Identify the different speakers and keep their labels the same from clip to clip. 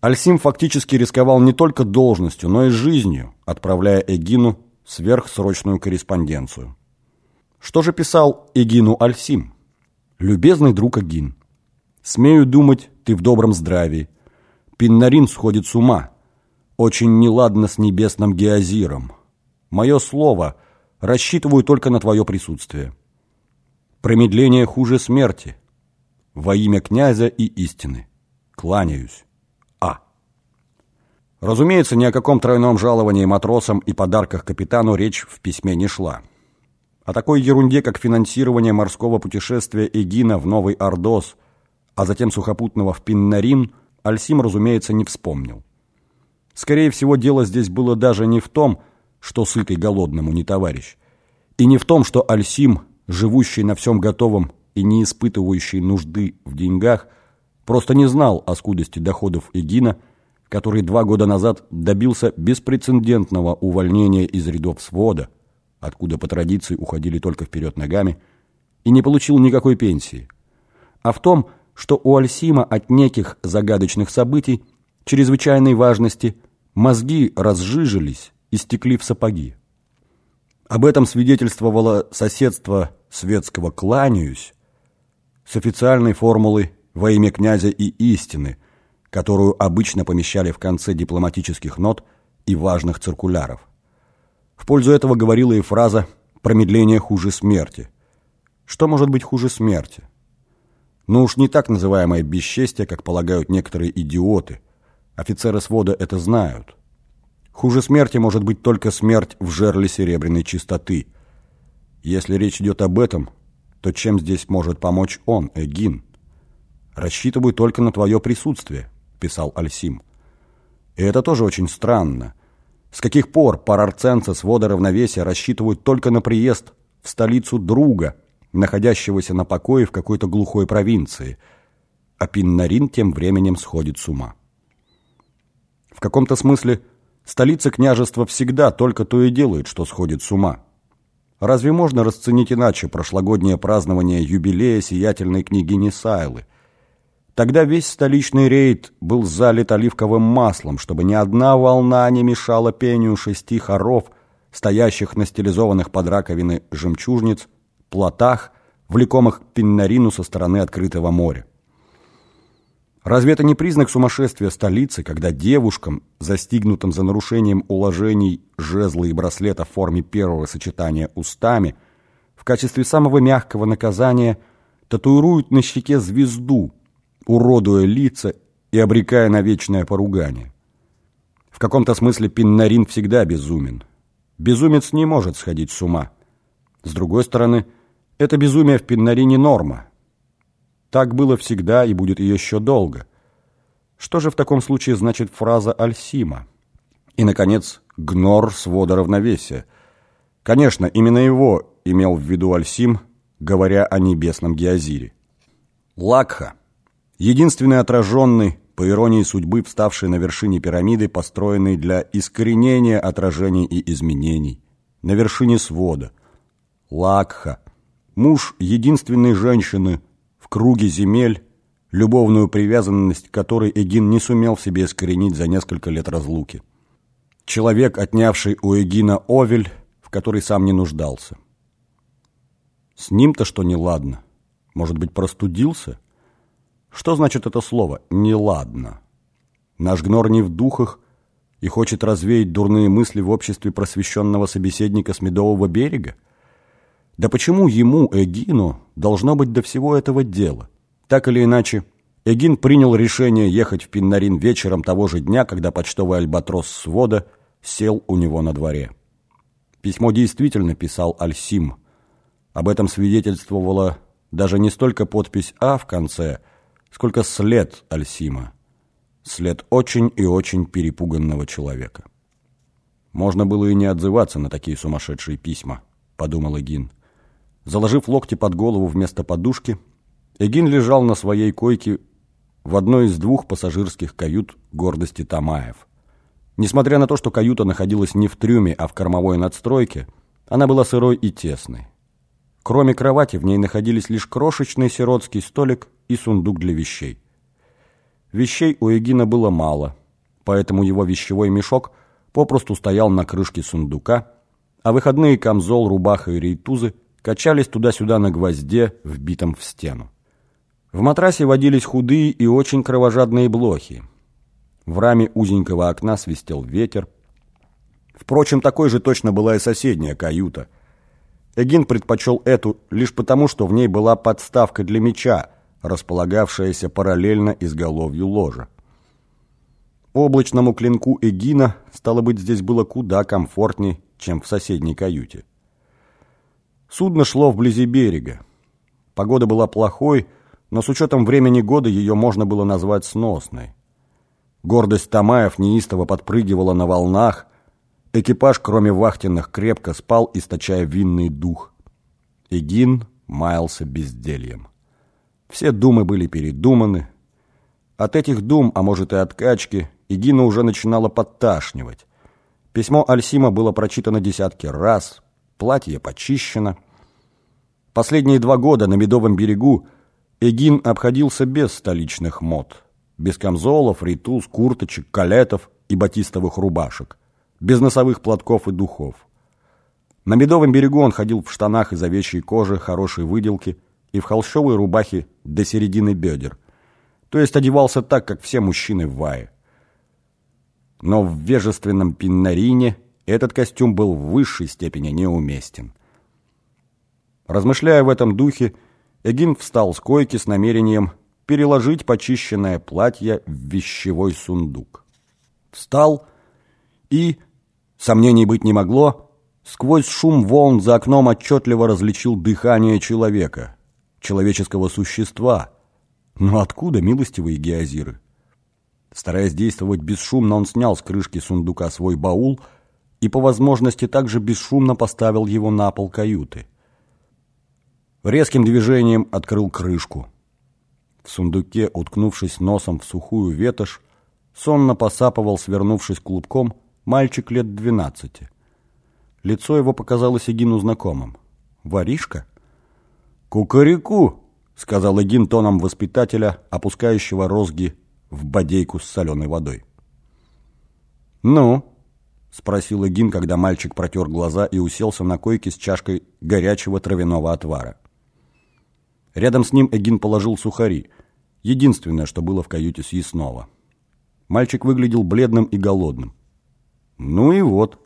Speaker 1: Альсим фактически рисковал не только должностью, но и жизнью, отправляя Эгину сверхсрочную корреспонденцию. Что же писал Эгину Альсим? «Любезный друг Эгин, смею думать, ты в добром здравии. Пиннарин сходит с ума. Очень неладно с небесным геозиром. Мое слово, рассчитываю только на твое присутствие. Промедление хуже смерти. Во имя князя и истины. Кланяюсь. Разумеется, ни о каком тройном жаловании матросам и подарках капитану речь в письме не шла. О такой ерунде, как финансирование морского путешествия Эгина в Новый Ордос, а затем сухопутного в Пиннарин, Альсим, разумеется, не вспомнил. Скорее всего, дело здесь было даже не в том, что сытый голодному не товарищ, и не в том, что Альсим, живущий на всем готовом и не испытывающий нужды в деньгах, просто не знал о скудости доходов Эгина, который два года назад добился беспрецедентного увольнения из рядов свода, откуда по традиции уходили только вперед ногами, и не получил никакой пенсии, а в том, что у Альсима от неких загадочных событий чрезвычайной важности – Мозги разжижились и стекли в сапоги. Об этом свидетельствовало соседство светского «кланяюсь» с официальной формулой «во имя князя и истины», которую обычно помещали в конце дипломатических нот и важных циркуляров. В пользу этого говорила и фраза «промедление хуже смерти». Что может быть хуже смерти? Ну уж не так называемое бесчестие, как полагают некоторые идиоты – Офицеры свода это знают. Хуже смерти может быть только смерть в жерле серебряной чистоты. Если речь идет об этом, то чем здесь может помочь он, Эгин? «Рассчитываю только на твое присутствие», — писал Альсим. И это тоже очень странно. С каких пор парарценцы свода равновесия рассчитывают только на приезд в столицу друга, находящегося на покое в какой-то глухой провинции, а Пиннарин тем временем сходит с ума. В каком-то смысле столица княжества всегда только то и делает, что сходит с ума. Разве можно расценить иначе прошлогоднее празднование юбилея сиятельной княгини Сайлы? Тогда весь столичный рейд был залит оливковым маслом, чтобы ни одна волна не мешала пению шести хоров, стоящих на стилизованных под раковины жемчужниц, плотах, влекомых пиннарину со стороны открытого моря. Разве это не признак сумасшествия столицы, когда девушкам, застигнутым за нарушением уложений жезла и браслета в форме первого сочетания устами, в качестве самого мягкого наказания татуируют на щеке звезду, уродуя лица и обрекая на вечное поругание? В каком-то смысле Пиннарин всегда безумен. Безумец не может сходить с ума. С другой стороны, это безумие в Пиннарине норма – так было всегда и будет еще долго. Что же в таком случае значит фраза Альсима? И, наконец, гнор свода равновесия. Конечно, именно его имел в виду Альсим, говоря о небесном Геозире. Лакха, единственный отраженный, по иронии судьбы, вставший на вершине пирамиды, построенный для искоренения отражений и изменений, на вершине свода. Лакха, муж единственной женщины, в круге земель, любовную привязанность которой Эгин не сумел в себе искоренить за несколько лет разлуки. Человек, отнявший у Эгина Овель, в который сам не нуждался. С ним-то что неладно? Может быть, простудился? Что значит это слово «неладно»? Наш гнор не в духах и хочет развеять дурные мысли в обществе просвещенного собеседника с Медового берега? Да почему ему, Эгину, должно быть до всего этого дела? Так или иначе, Эгин принял решение ехать в Пиннарин вечером того же дня, когда почтовый альбатрос свода сел у него на дворе. Письмо действительно писал Альсим. Об этом свидетельствовала даже не столько подпись «А» в конце, сколько след Альсима. След очень и очень перепуганного человека. Можно было и не отзываться на такие сумасшедшие письма, подумал Эгин. Заложив локти под голову вместо подушки, Эгин лежал на своей койке в одной из двух пассажирских кают гордости Тамаев. Несмотря на то, что каюта находилась не в трюме, а в кормовой надстройке, она была сырой и тесной. Кроме кровати в ней находились лишь крошечный сиротский столик и сундук для вещей. Вещей у Эгина было мало, поэтому его вещевой мешок попросту стоял на крышке сундука, а выходные камзол, рубаха и рейтузы качались туда-сюда на гвозде, вбитом в стену. В матрасе водились худые и очень кровожадные блохи. В раме узенького окна свистел ветер. Впрочем, такой же точно была и соседняя каюта. Эгин предпочел эту лишь потому, что в ней была подставка для меча, располагавшаяся параллельно изголовью ложа. Облачному клинку Эгина, стало быть, здесь было куда комфортней, чем в соседней каюте. Судно шло вблизи берега. Погода была плохой, но с учетом времени года ее можно было назвать сносной. Гордость Тамаев неистово подпрыгивала на волнах, экипаж, кроме вахтенных, крепко спал, источая винный дух. Эгин маялся бездельем. Все думы были передуманы. От этих дум, а может и от качки, Эгина уже начинала подташнивать. Письмо Альсима было прочитано десятки раз, платье почищено. Последние два года на Медовом берегу Эгин обходился без столичных мод, без камзолов, ритуз, курточек, калетов и батистовых рубашек, без носовых платков и духов. На Медовом берегу он ходил в штанах из овечьей кожи хорошей выделки и в холщовой рубахе до середины бедер, то есть одевался так, как все мужчины в Вае. Но в вежественном пиннарине этот костюм был в высшей степени неуместен. Размышляя в этом духе, Эгин встал с койки с намерением переложить почищенное платье в вещевой сундук. Встал и, сомнений быть не могло, сквозь шум волн за окном отчетливо различил дыхание человека, человеческого существа. Но откуда милостивые геозиры? Стараясь действовать бесшумно, он снял с крышки сундука свой баул и по возможности также бесшумно поставил его на пол каюты. Резким движением открыл крышку. В сундуке, уткнувшись носом в сухую ветошь, сонно посапывал, свернувшись клубком, мальчик лет двенадцати. Лицо его показалось Эгину знакомым. «Воришка?» «Кукареку!» — сказал Эгин тоном воспитателя, опускающего розги в бодейку с соленой водой. «Ну?» — спросил Эгин, когда мальчик протер глаза и уселся на койке с чашкой горячего травяного отвара. Рядом с ним Эгин положил сухари. Единственное, что было в каюте съестного. Мальчик выглядел бледным и голодным. «Ну и вот.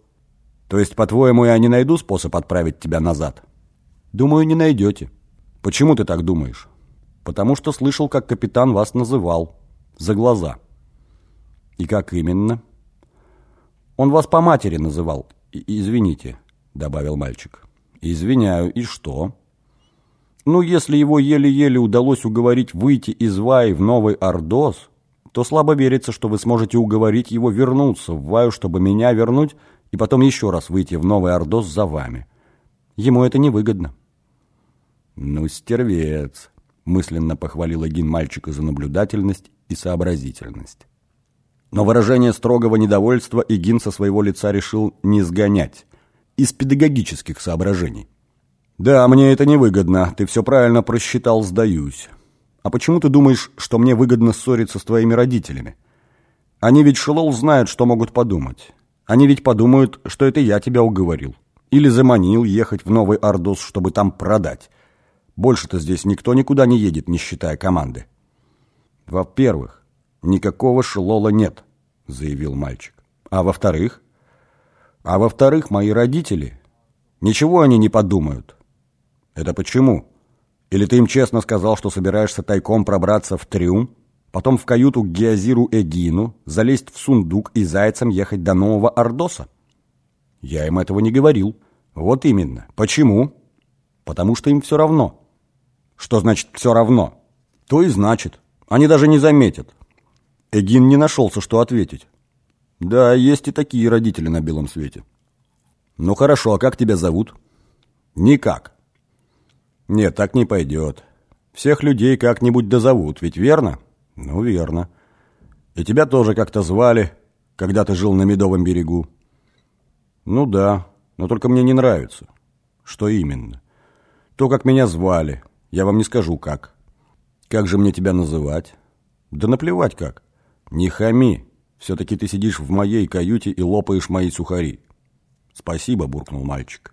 Speaker 1: То есть, по-твоему, я не найду способ отправить тебя назад?» «Думаю, не найдете». «Почему ты так думаешь?» «Потому что слышал, как капитан вас называл. За глаза». «И как именно?» «Он вас по матери называл. И, извините», — добавил мальчик. «Извиняю. И что?» Ну, если его еле-еле удалось уговорить выйти из Ваи в Новый Ордос, то слабо верится, что вы сможете уговорить его вернуться в Ваю, чтобы меня вернуть, и потом еще раз выйти в Новый Ордос за вами. Ему это невыгодно. «Ну, стервец!» — мысленно похвалил Эгин мальчика за наблюдательность и сообразительность. Но выражение строгого недовольства Эгин со своего лица решил не сгонять, из педагогических соображений. «Да, мне это невыгодно. Ты все правильно просчитал, сдаюсь. А почему ты думаешь, что мне выгодно ссориться с твоими родителями? Они ведь, Шелол, знают, что могут подумать. Они ведь подумают, что это я тебя уговорил. Или заманил ехать в Новый Ордос, чтобы там продать. Больше-то здесь никто никуда не едет, не считая команды». «Во-первых, никакого Шелола нет», — заявил мальчик. «А во-вторых?» «А во-вторых, мои родители...» Ничего они не подумают. Это почему? Или ты им честно сказал, что собираешься тайком пробраться в трюм, потом в каюту к Геозиру Эгину, залезть в сундук и зайцем ехать до Нового Ордоса? Я им этого не говорил. Вот именно. Почему? Потому что им все равно. Что значит «все равно»? То и значит. Они даже не заметят. Эгин не нашелся, что ответить. Да, есть и такие родители на белом свете. Ну хорошо, а как тебя зовут? Никак. Нет, так не пойдет. Всех людей как-нибудь дозовут, ведь верно? Ну, верно. И тебя тоже как-то звали, когда ты жил на Медовом берегу. Ну да, но только мне не нравится. Что именно? То, как меня звали. Я вам не скажу, как. Как же мне тебя называть? Да наплевать как. Не хами. Все-таки ты сидишь в моей каюте и лопаешь мои сухари. Спасибо, буркнул мальчик.